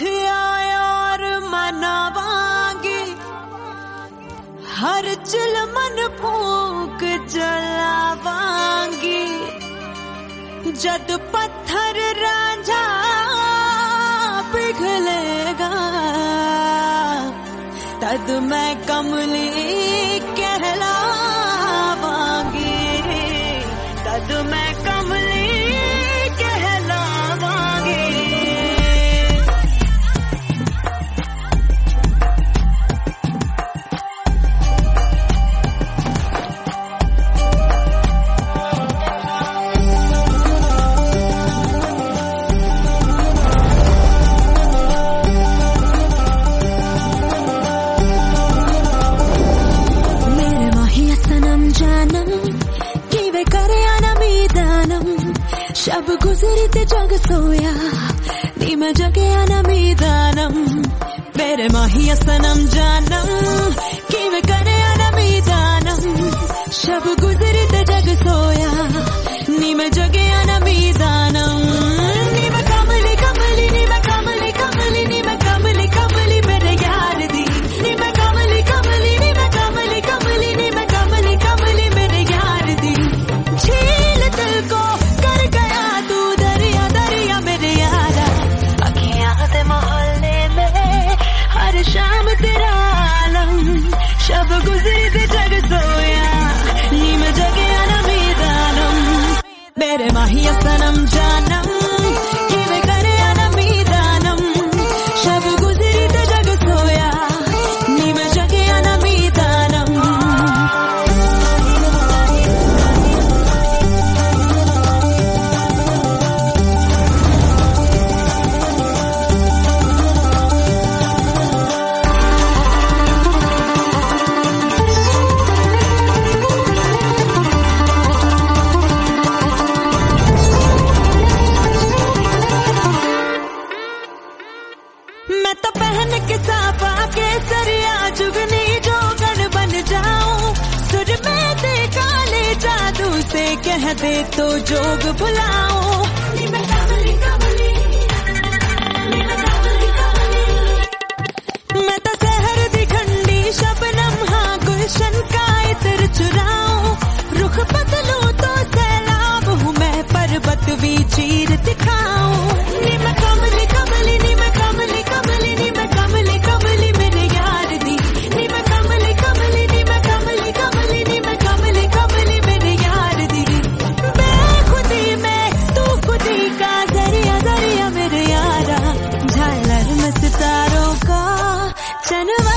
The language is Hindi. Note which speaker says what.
Speaker 1: उठ और मनावांगे। हर चल मन फूक जलावांगे। जद पत्थर राजा पिघलेगा, तद मैं कमली कहलावांगी। तद मैं
Speaker 2: जब गुजरते जग सोया। नी मैं जगे आना मैदानम
Speaker 1: मेरे माही सनम जानम। किव मैं करे आना मैदानम, शब गुजरते जग सोया। नी मैं जगे Yes, I'm jaan दे तो जोग भुलाओ Sen